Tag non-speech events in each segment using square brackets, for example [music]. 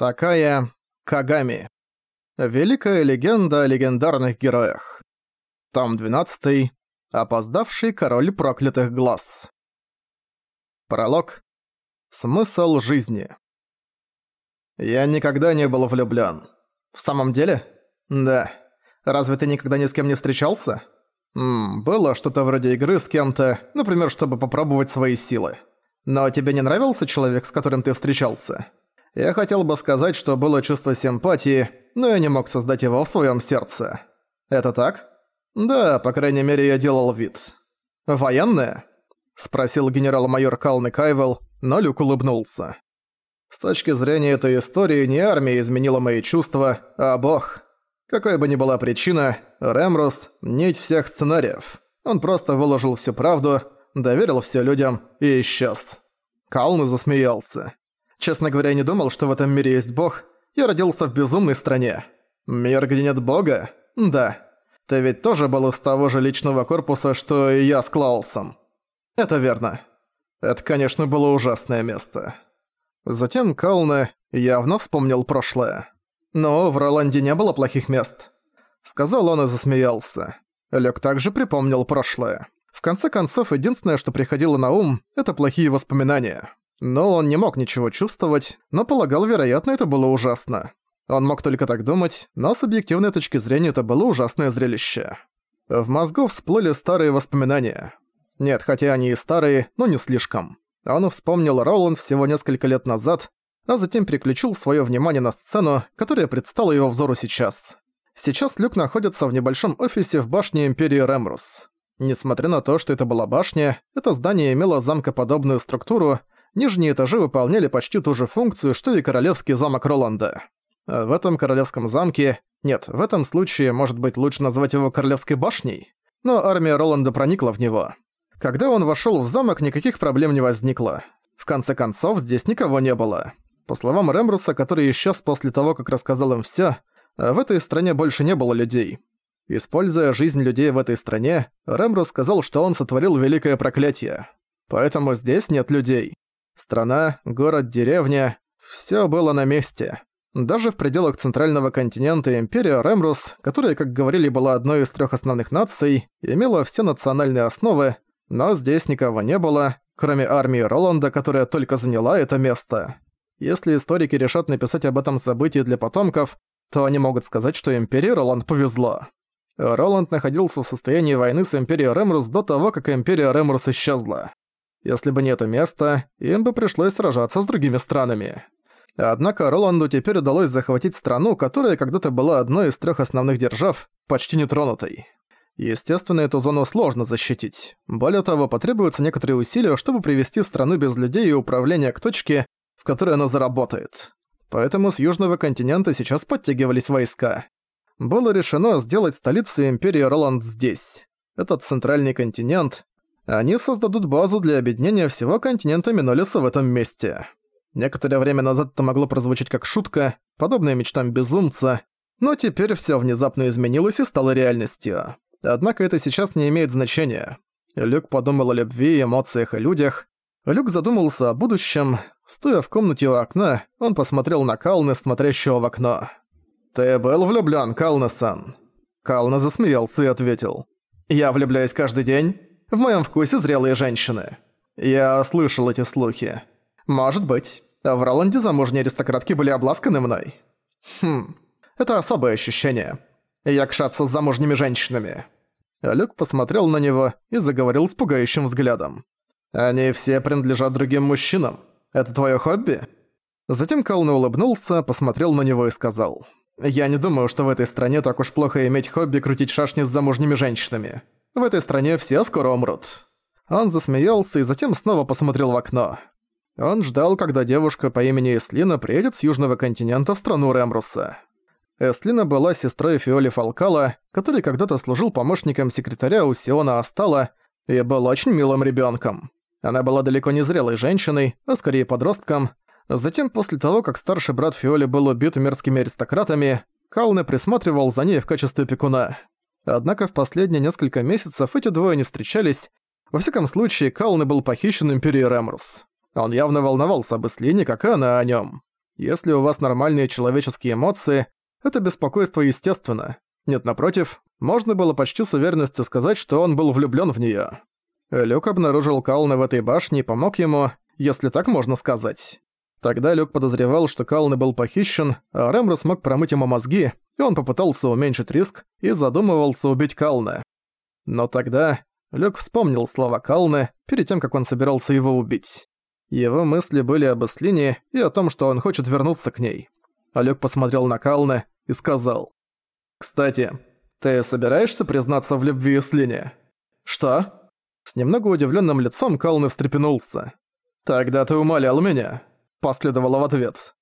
Такая Кагами. Великая легенда о легендарных героях. Том 12. Опоздавший король проклятых глаз. Пролог. Смысл жизни. Я никогда не был влюблён. В самом деле? Да. Разве ты никогда ни с кем не встречался? Ммм, было что-то вроде игры с кем-то, например, чтобы попробовать свои силы. Но тебе не нравился человек, с которым ты встречался? Я хотел бы сказать, что было чувство симпатии, но я не мог создать его в своем сердце. Это так? Да, по крайней мере, я делал вид. Военное? Спросил генерал-майор Калны Кайвел, но Люк улыбнулся. С точки зрения этой истории, не армия изменила мои чувства, а бог. Какой бы ни была причина, Рэмрус – нить всех сценариев. Он просто выложил всю правду, доверил все людям и исчез. Калны засмеялся. Честно говоря, я не думал, что в этом мире есть бог. Я родился в безумной стране. Мир, где нет бога? Да. Ты ведь тоже был из того же личного корпуса, что и я с Клаусом. Это верно. Это, конечно, было ужасное место. Затем Калне явно вспомнил прошлое. Но в Роланде не было плохих мест. Сказал он и засмеялся. Лёк также припомнил прошлое. В конце концов, единственное, что приходило на ум, это плохие воспоминания. Но он не мог ничего чувствовать, но полагал, вероятно, это было ужасно. Он мог только так думать, но с объективной точки зрения это было ужасное зрелище. В мозгу всплыли старые воспоминания. Нет, хотя они и старые, но не слишком. Он вспомнил Роланд всего несколько лет назад, а затем переключил свое внимание на сцену, которая предстала его взору сейчас. Сейчас Люк находится в небольшом офисе в башне Империи Ремрус. Несмотря на то, что это была башня, это здание имело замкоподобную структуру, нижние этажи выполняли почти ту же функцию, что и королевский замок Роланда. А в этом королевском замке... Нет, в этом случае, может быть, лучше назвать его королевской башней? Но армия Роланда проникла в него. Когда он вошёл в замок, никаких проблем не возникло. В конце концов, здесь никого не было. По словам Рембруса, который исчез после того, как рассказал им всё, в этой стране больше не было людей. Используя жизнь людей в этой стране, Рембрус сказал, что он сотворил великое проклятие. Поэтому здесь нет людей. Страна, город, деревня – всё было на месте. Даже в пределах центрального континента Империя Ремрус, которая, как говорили, была одной из трёх основных наций, имела все национальные основы, но здесь никого не было, кроме армии Роланда, которая только заняла это место. Если историки решат написать об этом событии для потомков, то они могут сказать, что Империи Роланд повезло. Роланд находился в состоянии войны с Империей Ремрус до того, как Империя Ремрус исчезла. Если бы не это место, им бы пришлось сражаться с другими странами. Однако Роланду теперь удалось захватить страну, которая когда-то была одной из трех основных держав, почти нетронутой. Естественно, эту зону сложно защитить. Более того, потребуются некоторые усилия, чтобы привести страну без людей и управления к точке, в которой она заработает. Поэтому с южного континента сейчас подтягивались войска. Было решено сделать столицу Империи Роланд здесь. Этот центральный континент, они создадут базу для объединения всего континента Минолиса в этом месте. Некоторое время назад это могло прозвучать как шутка, подобная мечтам безумца, но теперь всё внезапно изменилось и стало реальностью. Однако это сейчас не имеет значения. Люк подумал о любви, эмоциях и людях. Люк задумался о будущем. Стоя в комнате у окна, он посмотрел на Калны, смотрящего в окно. «Ты был влюблён, Калны-сан?» Кална засмеялся и ответил. «Я влюбляюсь каждый день. В моем вкусе зрелые женщины. Я слышал эти слухи. Может быть. В Роланде замужние аристократки были обласканы мной. Хм, это особое ощущение. Якшаться с замужними женщинами. Люк посмотрел на него и заговорил с пугающим взглядом. «Они все принадлежат другим мужчинам. Это твое хобби?» Затем Кална улыбнулся, посмотрел на него и сказал. «Я не думаю, что в этой стране так уж плохо иметь хобби крутить шашни с замужними женщинами. В этой стране все скоро умрут». Он засмеялся и затем снова посмотрел в окно. Он ждал, когда девушка по имени Эслина приедет с южного континента в страну Ремруса. Эслина была сестрой Фиоли Фалкала, который когда-то служил помощником секретаря у Сиона Астала и был очень милым ребенком. Она была далеко не зрелой женщиной, а скорее подростком. Затем, после того, как старший брат Фиоли был убит мерзкими аристократами, Калне присматривал за ней в качестве пекуна. Однако в последние несколько месяцев эти двое не встречались. Во всяком случае, Калны был похищен Империей Ремрус. Он явно волновался об Ислине, как она о нём. Если у вас нормальные человеческие эмоции, это беспокойство естественно. Нет, напротив, можно было почти с уверенностью сказать, что он был влюблён в неё. Люк обнаружил Кална в этой башне и помог ему, если так можно сказать. Тогда Люк подозревал, что Калны был похищен, а Рэмру смог промыть ему мозги, он попытался уменьшить риск и задумывался убить Кална. Но тогда Люк вспомнил слова Калны перед тем, как он собирался его убить. Его мысли были об Эслине и о том, что он хочет вернуться к ней. А Люк посмотрел на Калны и сказал. «Кстати, ты собираешься признаться в любви Эслине?» «Что?» С немного удивленным лицом Калны встрепенулся. «Тогда ты умолял меня», — последовало в ответ.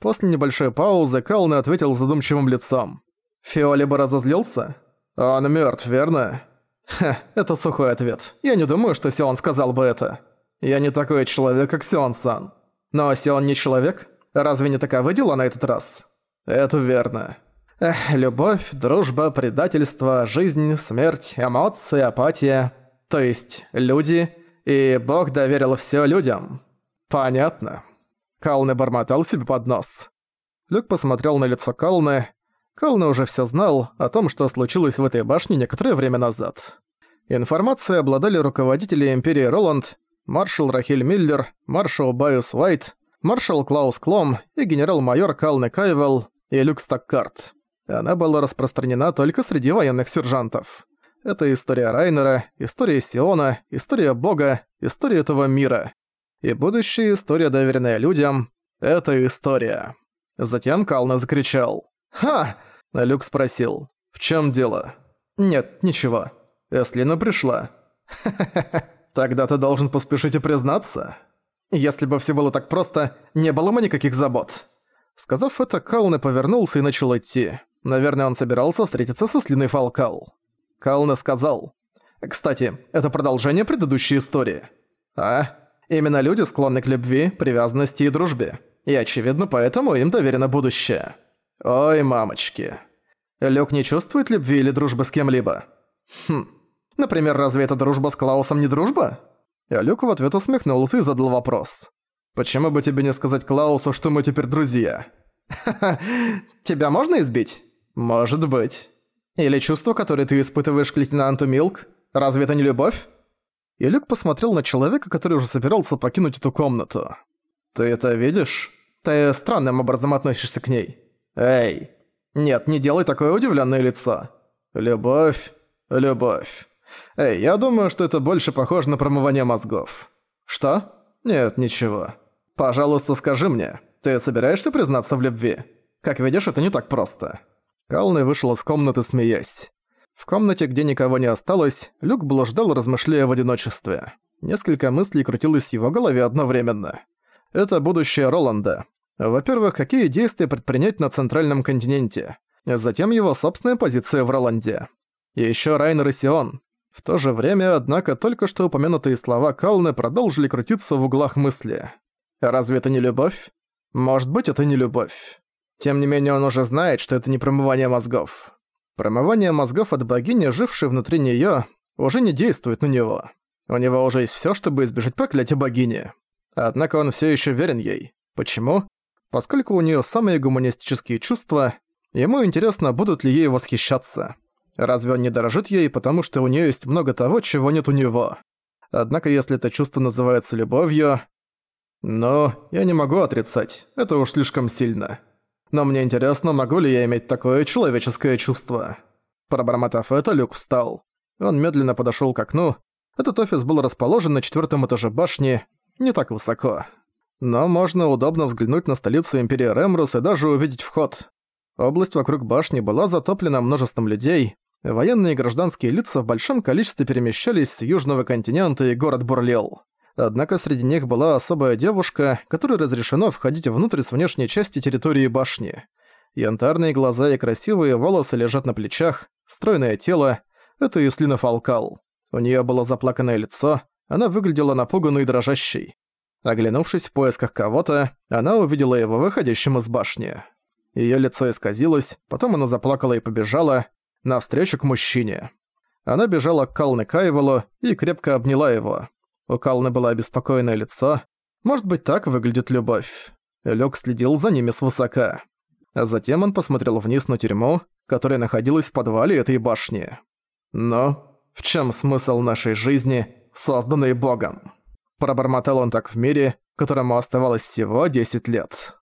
После небольшой паузы Калны ответил задумчивым лицом. «Фиоли бы разозлился? Он мертв, верно?» «Ха, это сухой ответ. Я не думаю, что Сион сказал бы это. Я не такой человек, как Сион-сан. Но Сион не человек? Разве не таковы дела на этот раз?» «Это верно. Эх, любовь, дружба, предательство, жизнь, смерть, эмоции, апатия. То есть люди, и Бог доверил все людям. Понятно». Калны бормотал себе под нос. Люк посмотрел на лицо Калны, Кална уже все знал о том, что случилось в этой башне некоторое время назад. Информацией обладали руководители Империи Роланд, маршал Рахиль Миллер, маршал Байус Уайт, маршал Клаус Клом и генерал-майор Калне Кайвелл и Люк Стаккарт. Она была распространена только среди военных сержантов. Это история Райнера, история Сиона, история Бога, история этого мира. И будущая история, доверенная людям, это история. Затем Кална закричал. «Ха! Люк спросил. «В чем дело?» «Нет, ничего. Эслина пришла». «Ха-ха-ха. [laughs] Тогда ты должен поспешить и признаться. Если бы все было так просто, не было бы никаких забот». Сказав это, Кауне повернулся и начал идти. Наверное, он собирался встретиться со Слиной Фалкал. Кауне сказал. «Кстати, это продолжение предыдущей истории». «А? Именно люди склонны к любви, привязанности и дружбе. И, очевидно, поэтому им доверено будущее». «Ой, мамочки. Люк не чувствует любви или дружбы с кем-либо? Хм. Например, разве эта дружба с Клаусом не дружба? А Люк в ответ усмехнулся и задал вопрос. Почему бы тебе не сказать Клаусу, что мы теперь друзья? Ха-ха, [laughs] тебя можно избить? Может быть. Или чувство, которое ты испытываешь к лейтенанту Милк, разве это не любовь? И Люк посмотрел на человека, который уже собирался покинуть эту комнату. «Ты это видишь? Ты странным образом относишься к ней. Эй, нет, не делай такое удивленное лицо. Любовь, любовь. Эй, я думаю, что это больше похоже на промывание мозгов. Что? Нет, ничего. Пожалуйста, скажи мне, ты собираешься признаться в любви? Как видишь, это не так просто. Калны вышел из комнаты, смеясь. В комнате, где никого не осталось, Люк блуждал, размышляя в одиночестве. Несколько мыслей крутилось в его голове одновременно. Это будущее Роланда. Во-первых, какие действия предпринять на Центральном континенте. Затем его собственная позиция в Роланде. И ещё Райнер и Сион. В то же время, однако, только что упомянутые слова Калны продолжили крутиться в углах мысли. Разве это не любовь? Может быть, это не любовь. Тем не менее, он уже знает, что это не промывание мозгов. Промывание мозгов от богини, жившей внутри неё, уже не действует на него. У него уже есть всё, чтобы избежать проклятия богини. Однако он всё ещё верен ей. Почему? Поскольку у нее самые гуманистические чувства, ему интересно, будут ли ей восхищаться. Разве он не дорожит ей, потому что у нее есть много того, чего нет у него? Однако если это чувство называется любовью... Но я не могу отрицать, это уж слишком сильно. Но мне интересно, могу ли я иметь такое человеческое чувство. Пробормотав это, Люк встал. Он медленно подошёл к окну. Этот офис был расположен на четвёртом этаже башни, не так высоко. Но можно удобно взглянуть на столицу Империи Ремрус и даже увидеть вход. Область вокруг башни была затоплена множеством людей. Военные и гражданские лица в большом количестве перемещались с южного континента и город бурлил. Однако среди них была особая девушка, которой разрешено входить внутрь с внешней части территории башни. Янтарные глаза и красивые волосы лежат на плечах, стройное тело — это Ислина Фалкал. У нее было заплаканное лицо, она выглядела напуганной и дрожащей. Оглянувшись в поисках кого-то, она увидела его выходящим из башни. Её лицо исказилось, потом она заплакала и побежала навстречу к мужчине. Она бежала к Калны Кайвелу и крепко обняла его. У Калны было обеспокоенное лицо. Может быть, так выглядит любовь. Лёк следил за ними свысока. А затем он посмотрел вниз на тюрьму, которая находилась в подвале этой башни. «Но в чем смысл нашей жизни, созданной Богом?» Пробормотал он так в мире, которому оставалось всего 10 лет.